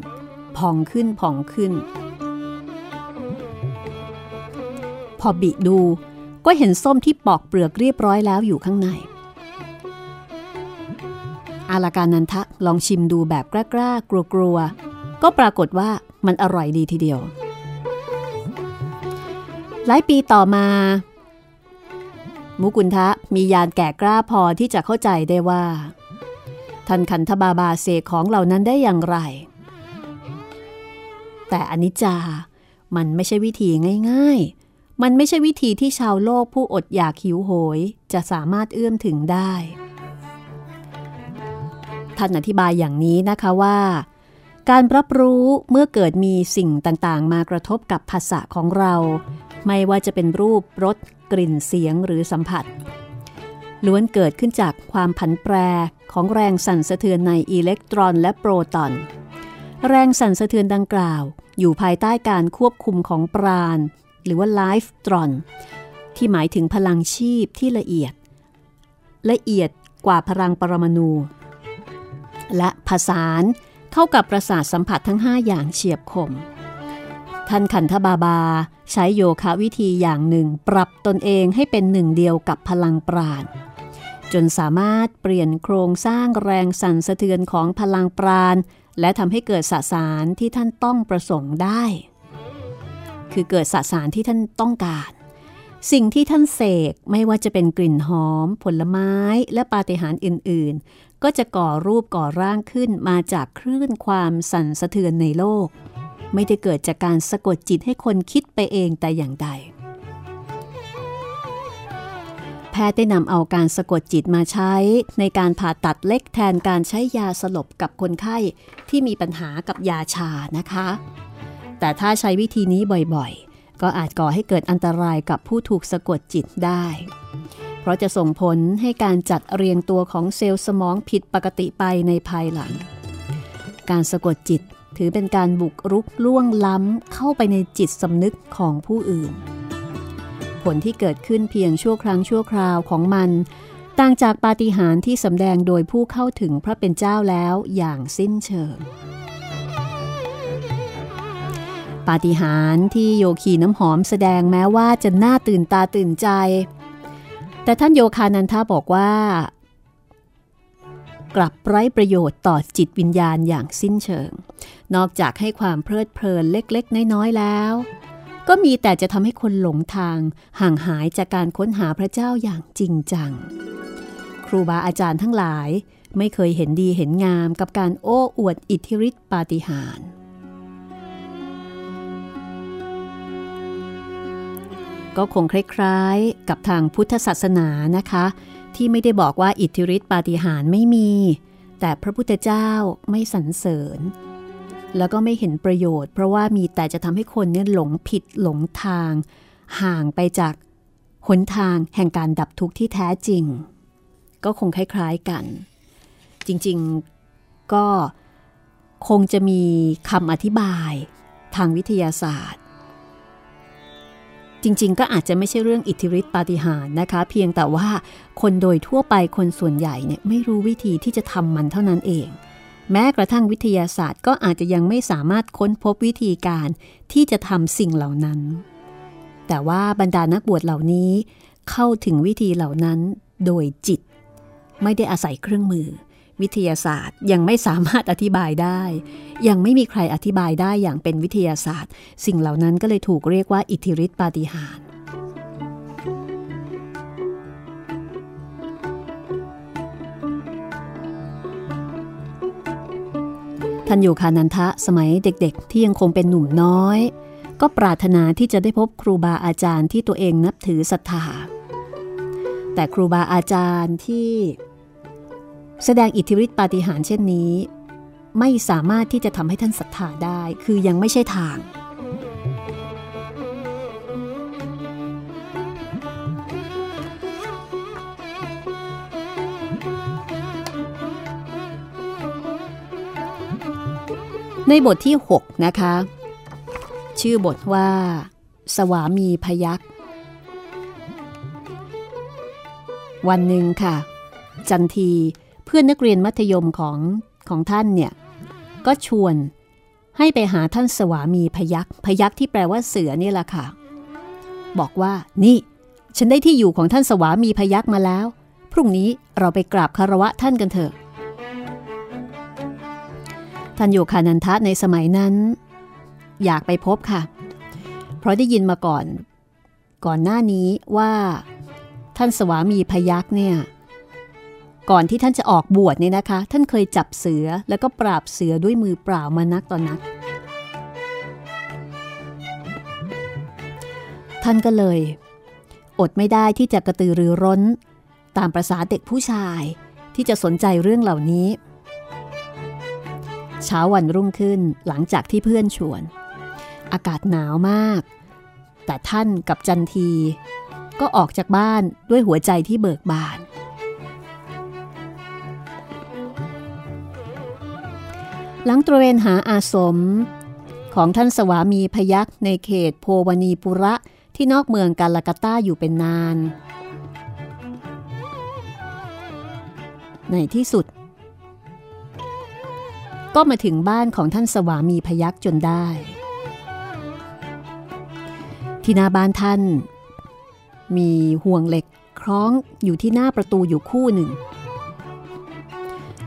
พองขึ้นพองขึ้น พอบิดูก็เห็นส้มที่ปอกเปลือกเรียบร้อยแล้วอยู่ข้างใน อาลาการนันทะลองชิมดูแบบกล้าๆ กลัวๆ ก็ปรากฏว่ามันอร่อยดีทีเดียว หลายปีต่อมา มุกุลทะมียานแก่กล้าพอที่จะเข้าใจได้ว่า ท่านขันธบาบาเสกของเหล่านั้นได้อย่างไร แต่อนิจจา มันไม่ใช่วิธีง่ายๆ มันไม่ใช่วิธีที่ชาวโลกผู้อดอยากหิวโหย จะสามารถเอื้อมถึงได้ ท่านอธิบายอย่างนี้นะคะว่าการรับรู้เมื่อเกิดมีสิ่งต่างๆ มากระทบกับภาษะของเรา ไม่ว่าจะเป็นรูปรสกลิ่นเสียงหรือสัมผัส ล้วนเกิดขึ้นจากความผันแปรของแรงสั่นสะเทือนในอิเล็กตรอนและโปรตอน แรงสั่นสะเทือนดังกล่าว อยู่ภายใต้การควบคุมของปราณ หรือว่าไลฟ์ตรอน ที่หมายถึงพลังชีพที่ละเอียด ละเอียดกว่าพลังปรมาณูและผสานเข้ากับประสาทสัมผัสทั้ง 5 อย่างเฉียบคม ท่านขันธบาบา ใช้โยคะวิธีอย่างหนึ่ง ปรับตนเองให้เป็นหนึ่งเดียวกับพลังปราณจนสามารถเปลี่ยนโครงสร้างแรงสั่นสะเทือนของพลังปราณ และทำให้เกิดสสารที่ท่านต้องประสงค์ได้ คือเกิดสสารที่ท่านต้องการ สิ่งที่ท่านเสกไม่ว่าจะเป็นกลิ่นหอม ผลไม้และปาฏิหาริย์อื่น ๆ ก็จะก่อรูปก่อร่างขึ้นมาจากคลื่นความสั่นสะเทือนในโลก ไม่ได้เกิดจากการสะกดจิตให้คนคิดไปเองแต่อย่างใด แพทย์ได้นำเอาการสะกดจิตมาใช้ในการผ่าตัดเล็กแทนการใช้ยาสลบกับคนไข้ที่มีปัญหากับยาชานะคะ แต่ถ้าใช้วิธีนี้บ่อยๆ ก็อาจก่อให้เกิดอันตรายกับผู้ถูกสะกดจิตได้ เพราะจะส่งผลให้การจัดเรียงตัวของเซลล์สมองผิดปกติไปในภายหลังการสะกดจิต ถือเป็นการบุกรุกล่วงล้ำเข้าไปในจิตสำนึกของผู้อื่น ผลที่เกิดขึ้นเพียงชั่วครั้งชั่วคราวของมัน ต่างจากปาฏิหาริย์ที่สำแดงโดยผู้เข้าถึงพระเป็นเจ้าแล้วอย่างสิ้นเชิง ปาฏิหาริย์ที่โยคีน้ำหอมแสดงแม้ว่าจะน่าตื่นตาตื่นใจ แต่ท่านโยคานันทาบอกว่า กลับไร้ประโยชน์ต่อจิตวิญญาณอย่างสิ้นเชิง นอกจากให้ความเพลิดเพลินเล็กๆ น้อยๆแล้ว ก็มีแต่จะทำให้คนหลงทางห่างหายจากการค้นหาพระเจ้าอย่างจริงจัง ครูบาอาจารย์ทั้งหลายไม่เคยเห็นดีเห็นงามกับการโอ้อวดอิทธิฤทธิปาฏิหาริย์ก็คงคล้ายๆ กับทางพุทธศาสนานะคะ ที่ไม่ได้บอกว่าอิทธิฤทธิปาฏิหาริย์ไม่มี แต่พระพุทธเจ้าไม่สรรเสริญ แล้วก็ไม่เห็นประโยชน์ เพราะว่ามีแต่จะทำให้คนเนี่ยหลงผิดหลงทาง ห่างไปจากหนทางแห่งการดับทุกข์ที่แท้จริง ก็คงคล้ายๆกัน จริงๆก็คงจะมีคำอธิบายทางวิทยาศาสตร์ จริง ๆ ก็อาจจะไม่ใช่เรื่องอิทธิฤทธิปาฏิหาริย์นะคะ เพียงแต่ว่าคนโดยทั่วไปคนส่วนใหญ่เนี่ยไม่รู้วิธีที่จะทำมันเท่านั้นเอง แม้กระทั่งวิทยาศาสตร์ก็อาจจะยังไม่สามารถค้นพบวิธีการที่จะทำสิ่งเหล่านั้น แต่ว่าบรรดานักบวชเหล่านี้เข้าถึงวิธีเหล่านั้นโดยจิต ไม่ได้อาศัยเครื่องมือ วิทยาศาสตร์ยังไม่สามารถอธิบายได้ ยังไม่มีใครอธิบายได้อย่างเป็นวิทยาศาสตร์ สิ่งเหล่านั้นก็เลยถูกเรียกว่าอิทธิฤทธิปาฏิหาริย์ท่านอยู่คานันทะสมัยเด็กๆ ที่ยังคงเป็นหนุ่มน้อย ก็ปรารถนาที่จะได้พบครูบาอาจารย์ที่ตัวเองนับถือศรัทธา แต่ครูบาอาจารย์ที่ แสดงอิทธิฤทธิปาฏิหาริย์เช่นนี้ ไม่สามารถที่จะทำให้ท่านศรัทธาได้ คือยังไม่ใช่ทาง ในบทที่ 6 นะคะ ชื่อบทว่า สวามีพยักษ์วันหนึ่งค่ะ จันที เพื่อนนักเรียนมัธยมของของท่านเนี่ยก็ชวนให้ไปหาท่านสวามีพยักษ์พยักษ์ที่แปลว่าเสือนี่แหละค่ะ บอกว่านี่ ฉันได้ที่อยู่ของท่านสวามีพยักษ์มาแล้ว พรุ่งนี้เราไปกราบคารวะท่านกันเถอะท่านโยคานันทะในสมัยนั้น อยากไปพบค่ะ เพราะได้ยินมาก่อน ก่อนหน้านี้ว่า ท่านสวามีพยักษ์เนี่ย ก่อนที่ท่านจะออกบวชเนี่ยนะคะ ท่านเคยจับเสือแล้วก็ปราบเสือด้วยมือเปล่ามานักต่อนนัก ท่านก็เลย อดไม่ได้ที่จะกระตือรือร้น ตามประษาเด็กผู้ชายที่จะสนใจเรื่องเหล่านี้ เช้าวันรุ่งขึ้นหลังจากที่เพื่อนชวน อากาศหนาวมาก แต่ท่านกับจันที ก็ออกจากบ้านด้วยหัวใจที่เบิกบาน หลังตระเวนหาอาสม ของท่านสวามีพยักในเขตโพวณีปุระที่นอกเมืองกาลากาต้าอยู่เป็นนาน ในที่สุด ก็มาถึงบ้านของท่านสวามีพยักจนได้ ที่หน้าบ้านท่าน มีห่วงเหล็กคล้องอยู่ที่หน้าประตูอยู่คู่หนึ่ง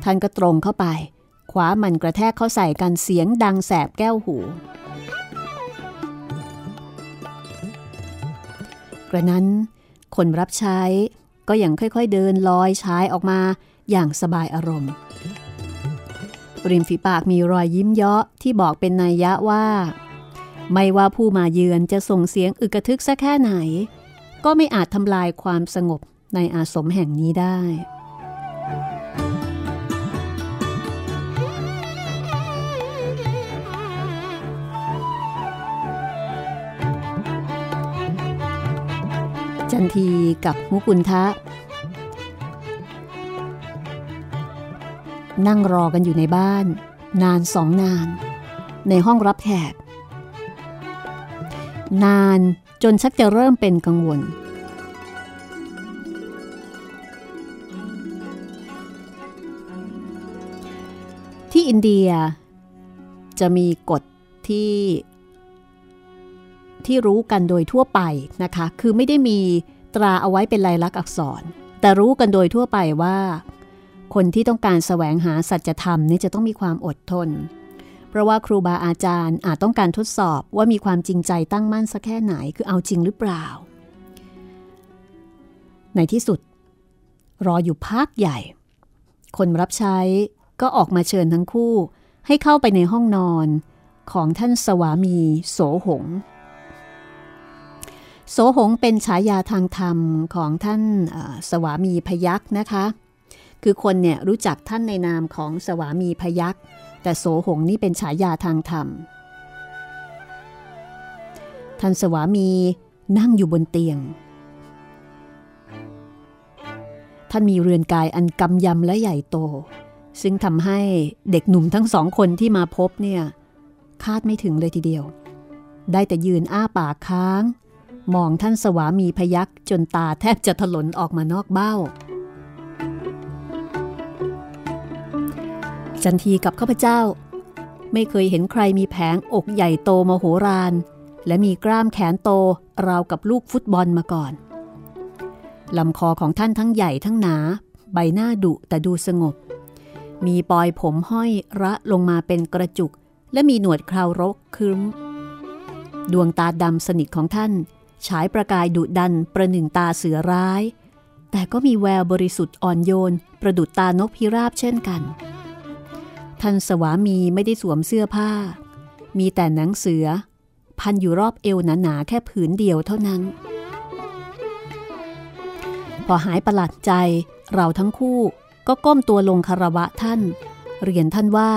ท่านก็ตรงเข้าไป คว้ามันกระแทกเข้าใส่กันเสียงดังแสบแก้วหู กระนั้นคนรับใช้ก็ยังค่อยๆเดินลอยชายออกมาอย่างสบายอารมณ์ ริมฝีปากมีรอยยิ้มเยาะที่บอกเป็นนัยยะว่า ไม่ว่าผู้มาเยือนจะส่งเสียงอึกกระทึกสักแค่ไหน ก็ไม่อาจทำลายความสงบในอาสมแห่งนี้ได้ จันทีกับมุกุลทะ นั่งรอกันอยู่ในบ้าน นานสองนาน ในห้องรับแขก นานจนชักจะเริ่มเป็นกังวล ที่อินเดียจะมีกฎที่ ที่รู้กันโดยทั่วไปนะคะ คือไม่ได้มีตราเอาไว้เป็นลายลักษณ์อักษร แต่รู้กันโดยทั่วไปว่า คนที่ต้องการแสวงหาสัจธรรมนี่จะต้องมีความอดทน เพราะว่าครูบาอาจารย์อาจต้องการทดสอบว่ามีความจริงใจตั้งมั่นสักแค่ไหนคือเอาจริงหรือเปล่า ในที่สุด รออยู่พักใหญ่ คนรับใช้ก็ออกมาเชิญทั้งคู่ให้เข้าไปในห้องนอนของท่านสวามีโสหง โสหงเป็นฉายาทางธรรมของท่านสวามีพยักษ์นะคะ คือคนเนี่ยรู้จักท่านในนามของสวามีพยักษ์แต่โสหงนี่เป็นฉายาทางธรรม ท่านสวามีนั่งอยู่บนเตียง ท่านมีเรือนกายอันกำยำและใหญ่โต ซึ่งทำให้เด็กหนุ่มทั้งสองคนที่มาพบเนี่ยคาดไม่ถึงเลยทีเดียว ได้แต่ยืนอ้าปากค้าง มองท่านสวามีพยักจนตาแทบจะถลนออกมานอกเบ้า จันทีกับข้าพเจ้า ไม่เคยเห็นใครมีแผงอกใหญ่โตมโหฬารและมีกล้ามแขนโตราวกับลูกฟุตบอลมาก่อนลำคอของท่านทั้งใหญ่ทั้งหนา ใบหน้าดุแต่ดูสงบ มีปลอยผมห้อยระลงมาเป็นกระจุก และมีหนวดเคราวรกครึ้ม ดวงตาดำสนิทของท่าน ฉายประกายดุดันประหนึ่งตาเสือร้าย แต่ก็มีแววบริสุทธิ์อ่อนโยน ประดุดตานกพิราบเช่นกัน ท่านสวามีไม่ได้สวมเสื้อผ้า มีแต่หนังเสือ พันอยู่รอบเอวหนาๆแค่ผืนเดียวเท่านั้น พอหายประหลาดใจเราทั้งคู่ก็ก้มตัวลงคารวะท่าน เรียนท่านว่า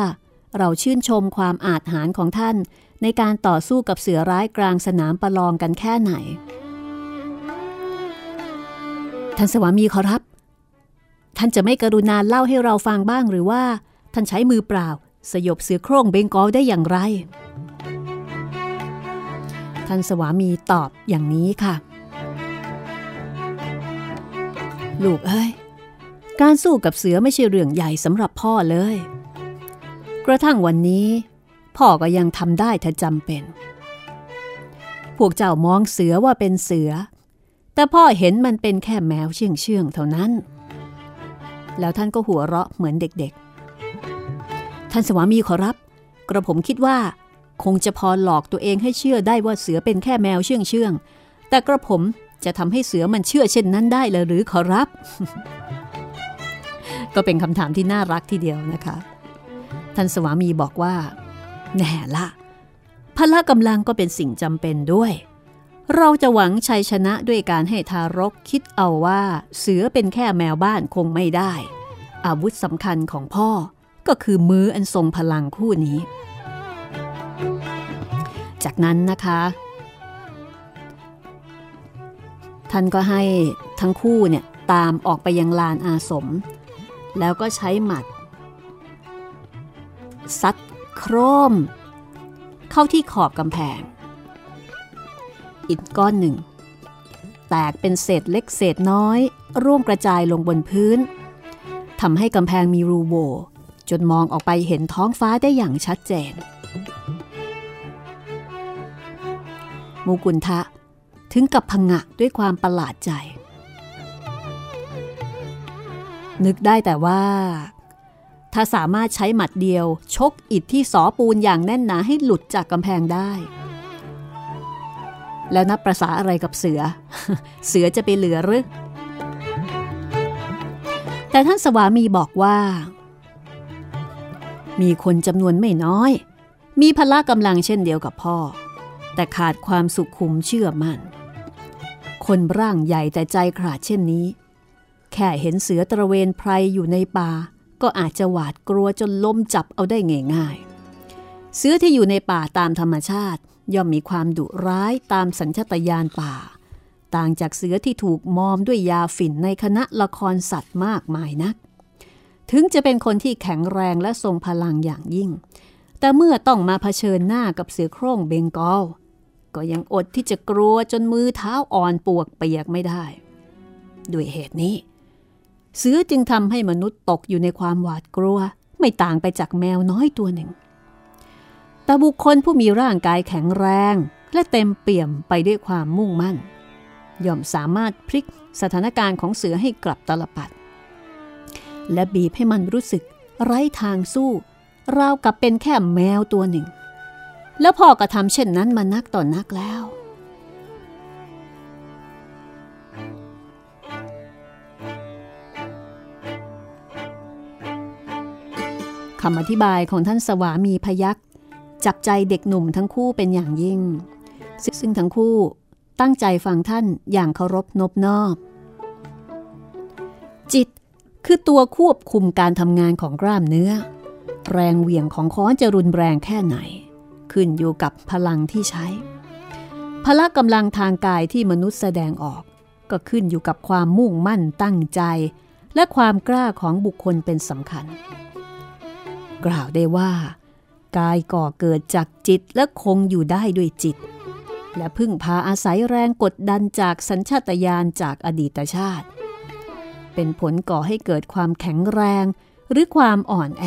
เราชื่นชมความอาจหารของท่าน ในการต่อสู้กับเสือร้ายกลางสนามประลองกันแค่ไหน ท่านสวามีขอรับ ท่านจะไม่กรุณาเล่าให้เราฟังบ้างหรือว่า ท่านใช้มือเปล่า สยบเสือโคร่งเบงกอลได้อย่างไร ท่านสวามีตอบอย่างนี้ค่ะ ลูกเอ้ย การสู้กับเสือไม่ใช่เรื่องใหญ่สำหรับพ่อเลย กระทั่งวันนี้ พ่อก็ยังทำได้ถ้าจำเป็น พวกเจ้ามองเสือว่าเป็นเสือ แต่พ่อเห็นมันเป็นแค่แมวเชื่องเชื่องเท่านั้น แล้วท่านก็หัวเราะเหมือนเด็กๆ ท่านสวามีขอรับ กระผมคิดว่า คงจะพอหลอกตัวเองให้เชื่อได้ว่าเสือเป็นแค่แมวเชื่องเชื่องแต่กระผมจะทำให้เสือมันเชื่อเช่นนั้นได้เลยหรือขอรับ ก็เป็นคำถามที่น่ารักทีเดียวนะคะ ท่านสวามีบอกว่า แน่ละพละกำลังก็เป็นสิ่งจำเป็นด้วย เราจะหวังชัยชนะด้วยการให้ทารกคิดเอาว่า เสือเป็นแค่แมวบ้านคงไม่ได้ อาวุธสำคัญของพ่อก็คือมืออันทรงพลังคู่นี้ จากนั้นนะคะ ท่านก็ให้ทั้งคู่เนี่ยตามออกไปยังลานอาสม แล้วก็ใช้หมัดซัด โครม เข้าที่ขอบกำแพง อิฐก้อนหนึ่ง แตกเป็นเศษเล็กเศษน้อย ร่วงกระจายลงบนพื้นทำให้กำแพงมีรูโหวจนมองออกไปเห็นท้องฟ้าได้อย่างชัดเจน มูกุนทะถึงกับพงะด้วยความประหลาดใจ นึกได้แต่ว่า ถ้าสามารถใช้หมัดเดียว ชกอิฐที่สอปูนอย่างแน่นหนาให้หลุดจากกำแพงได้ แล้วนับประษาอะไรกับเสือ เสือจะไปเหลือหรือแต่ท่านสวามีบอกว่า มีคนจำนวนไม่น้อย มีพละกำลังเช่นเดียวกับพ่อ แต่ขาดความสุขุมเชื่อมัน่น คนร่างใหญ่แต่ใจขาดเช่นนี้ แค่เห็นเสือตระเวนไพรอยู่ในป่า ก็อาจจะหวาดกลัวจนล้มจับเอาได้ง่ายๆ เสือที่อยู่ในป่าตามธรรมชาติ ย่อมมีความดุร้ายตามสัญชาตญาณป่า ต่างจากเสือที่ถูกมอมด้วยยาฝิ่นในคณะละครสัตว์มากมายนัก ถึงจะเป็นคนที่แข็งแรงและทรงพลังอย่างยิ่ง แต่เมื่อต้องมาเผชิญหน้ากับเสือโคร่งเบงกอลก็ยังอดที่จะกลัวจนมือเท้าอ่อนปวกเปียกไม่ได้ ด้วยเหตุนี้ เสือจึงทำให้มนุษย์ตกอยู่ในความหวาดกลัว ไม่ต่างไปจากแมวน้อยตัวหนึ่ง แต่บุคคลผู้มีร่างกายแข็งแรง และเต็มเปี่ยมไปด้วยความมุ่งมั่น ย่อมสามารถพลิกสถานการณ์ของเสือให้กลับตลปัด และบีบให้มันรู้สึก ไร้ทางสู้ ราวกับเป็นแค่แมวตัวหนึ่ง แล้วพอก็ทำเช่นนั้นมานักต่อนนักแล้ว คำอธิบายของท่านสวามีพยักษ์จับใจเด็กหนุ่มทั้งคู่เป็นอย่างยิ่ง ซึ่งทั้งคู่ตั้งใจฟังท่านอย่างเคารพนบนอบ จิตคือตัวควบคุมการทำงานของกล้ามเนื้อ แรงเหวี่ยงของค้อนจะรุนแรงแค่ไหน ขึ้นอยู่กับพลังที่ใช้ พละกำลังทางกายที่มนุษย์แสดงออก ก็ขึ้นอยู่กับความมุ่งมั่นตั้งใจ และความกล้าของบุคคลเป็นสำคัญ กล่าวได้ว่า กายก่อเกิดจากจิตและคงอยู่ได้ด้วยจิต และพึ่งพาอาศัยแรงกดดันจากสัญชาตญาณจากอดีตชาติ เป็นผลก่อให้เกิดความแข็งแรงหรือความอ่อนแอ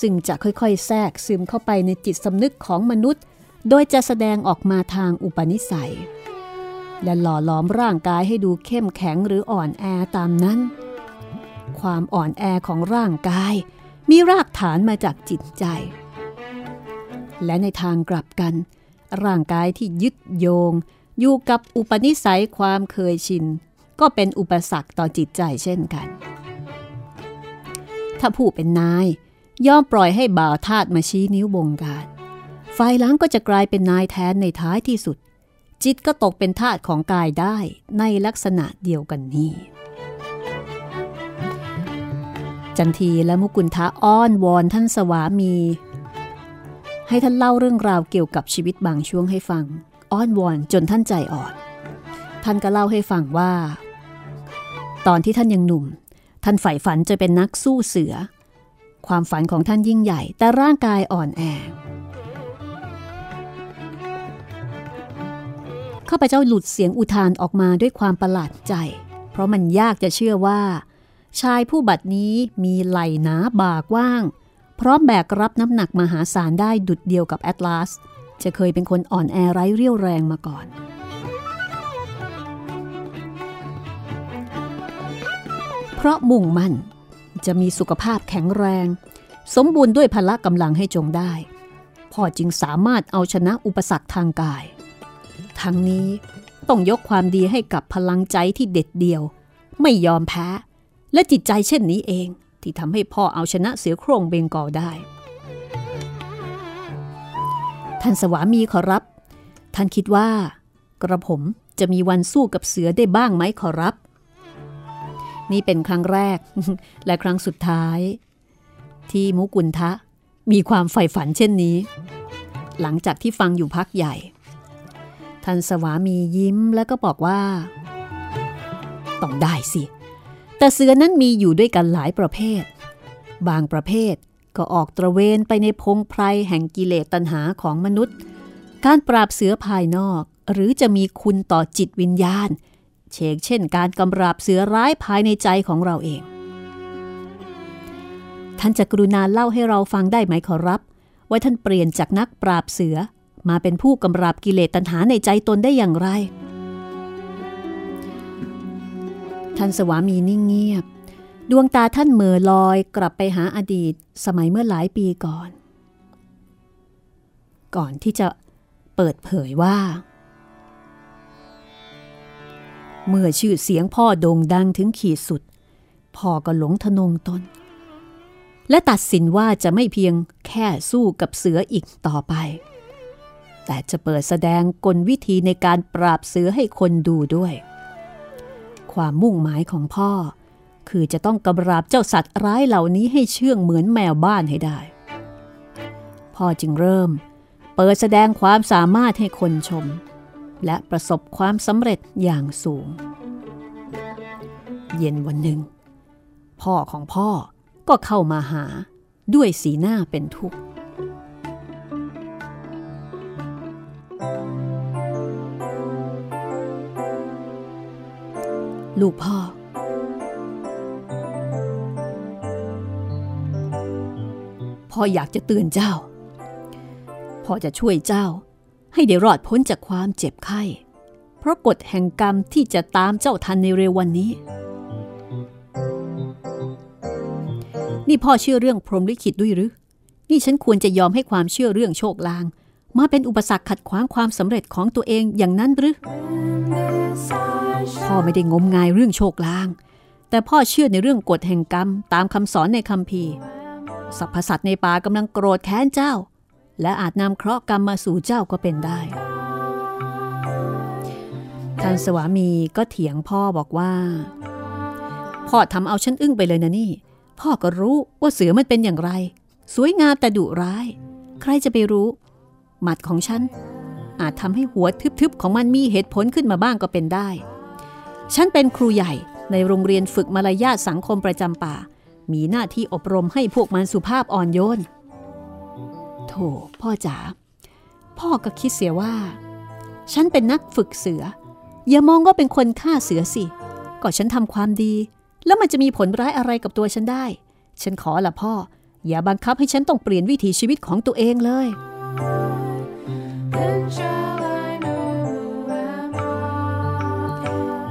ซึ่งจะค่อยๆ แทรกซึมเข้าไปในจิตสำนึกของมนุษย์ โดยจะแสดงออกมาทางอุปนิสัย และหล่อหลอมร่างกายให้ดูเข้มแข็งหรืออ่อนแอตามนั้น ความอ่อนแอของร่างกาย มีรากฐานมาจากจิตใจ และในทางกลับกัน ร่างกายที่ยึดโยง อยู่กับอุปนิสัยความเคยชิน ก็เป็นอุปสรรคต่อจิตใจเช่นกัน ถ้าผู้เป็นนาย ย่อมปล่อยให้บ่าวทาสมาชี้นิ้วบงการฝ่ายหลังก็จะกลายเป็นนายแทนในท้ายที่สุด จิตก็ตกเป็นทาสของกายได้ในลักษณะเดียวกันนี้ จันทีและมุกุลทะอ้อนวอนท่านสวามี ให้ท่านเล่าเรื่องราวเกี่ยวกับชีวิตบางช่วงให้ฟัง อ้อนวอนจนท่านใจอ่อน ท่านก็เล่าให้ฟังว่า ตอนที่ท่านยังหนุ่ม ท่านใฝ่ฝันจะเป็นนักสู้เสือ ความฝันของท่านยิ่งใหญ่ แต่ร่างกายอ่อนแอข้าพเจ้าหลุดเสียงอุทานออกมาด้วยความประหลาดใจ เพราะมันยากจะเชื่อว่า ชายผู้บัดนี้มีไหล่หนาบากว้าง พร้อมแบกรับน้ำหนักมหาศาลได้ดุดเดียวกับแอตลาส จะเคยเป็นคนอ่อนแอไร้เรี่ยวแรงมาก่อนเพราะมุ่งมั่น จะมีสุขภาพแข็งแรง สมบูรณ์ด้วยพละกำลังให้จงได้ พ่อจึงสามารถเอาชนะอุปสรรคทางกาย ทั้งนี้ต้องยกความดีให้กับพลังใจที่เด็ดเดี่ยว ไม่ยอมแพ้ และจิตใจเช่นนี้เองที่ทำให้พ่อเอาชนะเสือโครงเบงกอลได้ ท่านสวามีขอรับ ท่านคิดว่า กระผมจะมีวันสู้กับเสือได้บ้างไหมขอรับ นี่เป็นครั้งแรก และครั้งสุดท้าย ที่มุกุลทะมีความใฝ่ฝันเช่นนี้ หลังจากที่ฟังอยู่พักใหญ่ ท่านสวามียิ้มแล้วก็บอกว่า ต้องได้สิ แต่เสือนั้นมีอยู่ด้วยกันหลายประเภท บางประเภทก็ออกตระเวนไปในพงไพรแห่งกิเลสตัณหาของมนุษย์ การปราบเสือภายนอก หรือจะมีคุณต่อจิตวิญญาณ เชกเช่นการกำราบเสือร้ายภายในใจของเราเอง ท่านจะกรุณาเล่าให้เราฟังได้ไหมขอรับ ว่าท่านเปลี่ยนจากนักปราบเสือมาเป็นผู้กำราบกิเลสตัณหาในใจตนได้อย่างไร ท่านสวามีนิ่งเงียบ ดวงตาท่านเหม่อลอยกลับไปหาอดีตสมัยเมื่อหลายปีก่อน ก่อนที่จะเปิดเผยว่า เมื่อชื่อเสียงพ่อโด่งดังถึงขีดสุด พ่อก็หลงทะนงตน และตัดสินว่าจะไม่เพียงแค่สู้กับเสืออีกต่อไป แต่จะเปิดแสดงกลวิธีในการปราบเสือให้คนดูด้วย ความมุ่งหมายของพ่อ คือจะต้องกำราบเจ้าสัตว์ร้ายเหล่านี้ให้เชื่องเหมือนแมวบ้านให้ได้ พ่อจึงเริ่ม เปิดแสดงความสามารถให้คนชม และประสบความสำเร็จอย่างสูง เย็นวันหนึ่ง พ่อของพ่อก็เข้ามาหาด้วยสีหน้าเป็นทุกข์ ลูกพ่อ พ่ออยากจะเตือนเจ้า พ่อจะช่วยเจ้า ให้ได้รอดพ้นจากความเจ็บไข้ เพราะกฎแห่งกรรมที่จะตามเจ้าทันในเร็ววันนี้ นี่พ่อเชื่อเรื่องพรหมลิขิตด้วยหรือ นี่ฉันควรจะยอมให้ความเชื่อเรื่องโชคลาง มาเป็นอุปสรรคขัดขวางความสำเร็จของตัวเองอย่างนั้นหรือพ่อไม่ได้งมงายเรื่องโชคลาง แต่พ่อเชื่อในเรื่องกฎแห่งกรรมตามคำสอนในคัมภีร์สรรพสัตว์ในป่ากำลังโกรธแค้นเจ้า และอาจนำเคราะห์กรรมมาสู่เจ้าก็เป็นได้ ท่านสวามีก็เถียงพ่อบอกว่า พ่อทำเอาฉันอึ้งไปเลยนะนี่ พ่อก็รู้ว่าเสือมันเป็นอย่างไร สวยงามแต่ดุร้าย ใครจะไปรู้ หมัดของฉัน อาจทำให้หัวทึบๆของมันมีเหตุผลขึ้นมาบ้างก็เป็นได้ ฉันเป็นครูใหญ่ในโรงเรียนฝึกมารยาทสังคมประจำป่า มีหน้าที่อบรมให้พวกมันสุภาพอ่อนโยน โถพ่อจ๋า พ่อก็คิดเสียว่า ฉันเป็นนักฝึกเสือ อย่ามองว่าเป็นคนฆ่าเสือสิ ก็ฉันทำความดี แล้วมันจะมีผลร้ายอะไรกับตัวฉันได้ ฉันขอละพ่อ อย่าบังคับให้ฉันต้องเปลี่ยนวิถีชีวิตของตัวเองเลย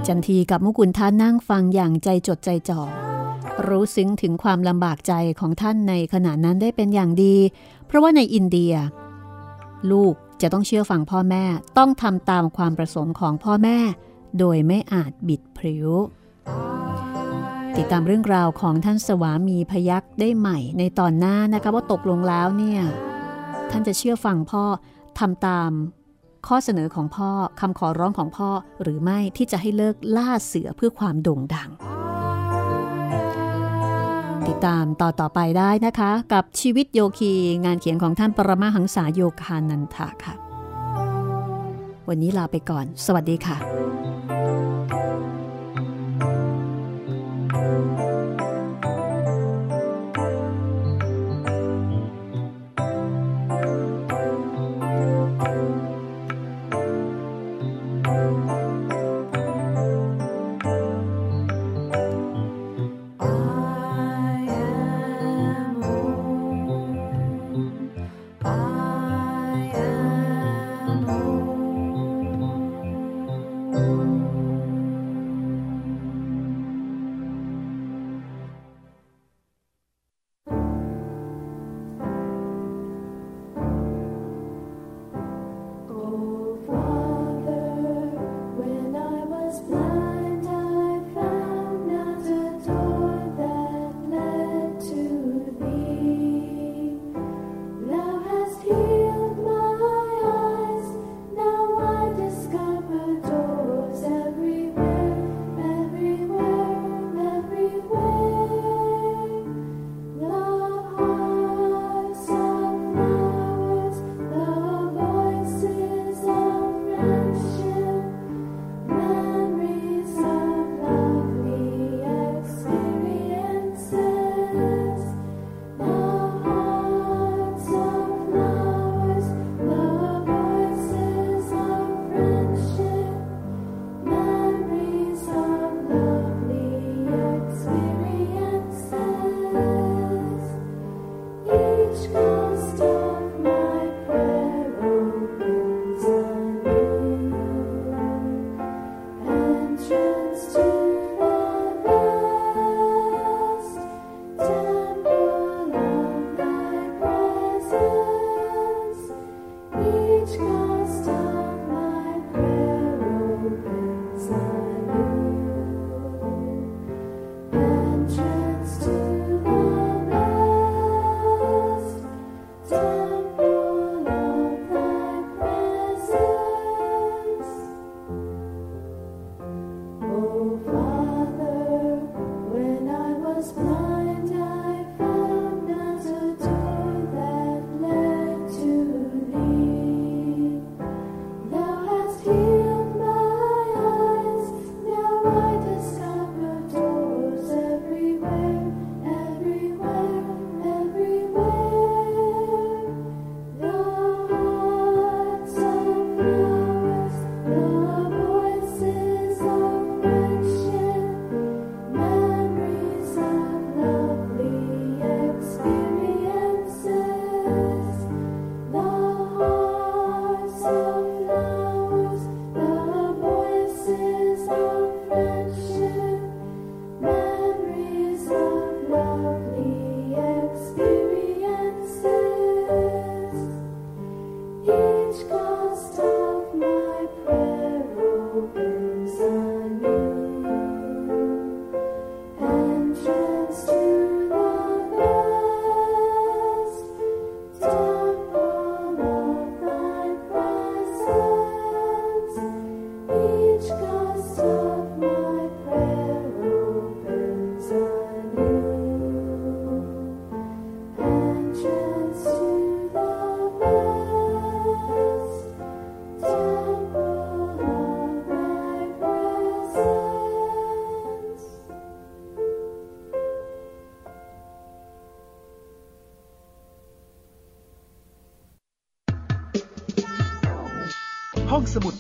จันทีกับมุกุลท่านนั่งฟังอย่างใจจดใจจ่อ รู้ซึ้งถึงความลำบากใจของท่านในขณะนั้นได้เป็นอย่างดี เพราะว่าในอินเดีย ลูกจะต้องเชื่อฟังพ่อแม่ต้องทำตามความประสงค์ของพ่อแม่ โดยไม่อาจบิดพริ้ว ติดตามเรื่องราวของท่านสวามีพยักได้ใหม่ในตอนหน้านะคะว่าตกลงแล้วเนี่ย ท่านจะเชื่อฟังพ่อ ทำตามข้อเสนอของพ่อคำขอร้องของพ่อหรือไม่ที่จะให้เลิกล่าเสือเพื่อความโด่งดัง ติดตามต่อต่อไปได้นะคะ กับชีวิตโยคีงานเขียนของท่านปรมาหังษาโยคานันทะค่ะ วันนี้ลาไปก่อน สวัสดีค่ะ